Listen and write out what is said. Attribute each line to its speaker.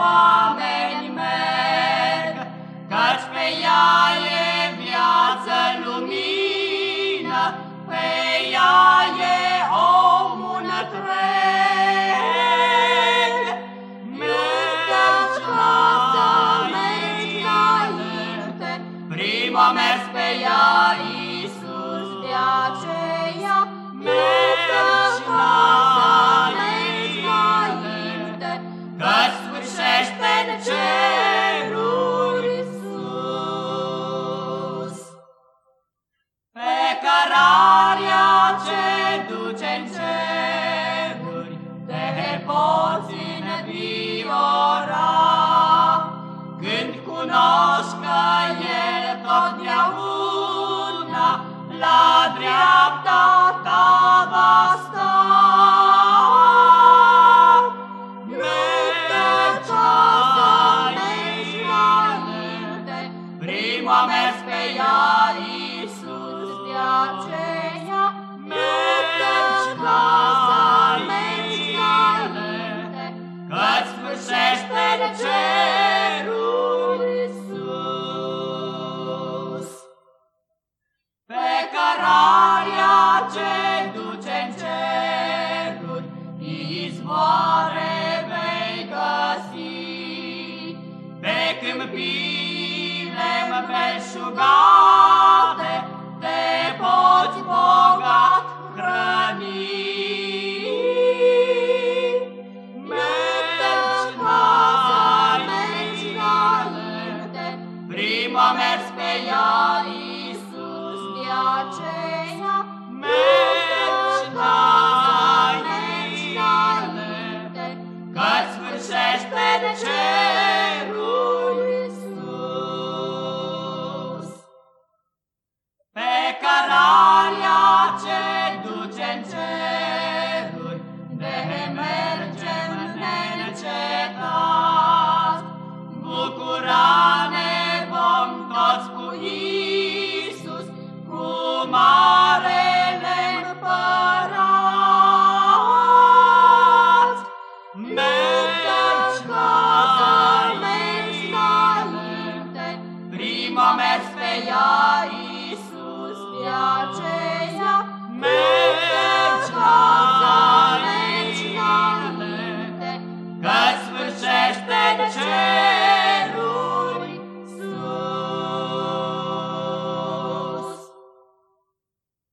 Speaker 1: oameni merg, Căci pe ea e viață lumină, Pe ea e omul întreg. Mergi la înainte, Prima mea cărarea ce duce în ceruri, te poți înviora, când cunoști că El totdeauna la dreapta ta va sta. Mergi mergi înainte, prima mers pe ea Iisus, de aceea mergi la mergi înainte, că-ți sfârșește în ceruri sus. Pe cărarea ce duce în ceruri, izvoare vei găsi, pe câmpile belșugate mers pe ea Iisus, de aceea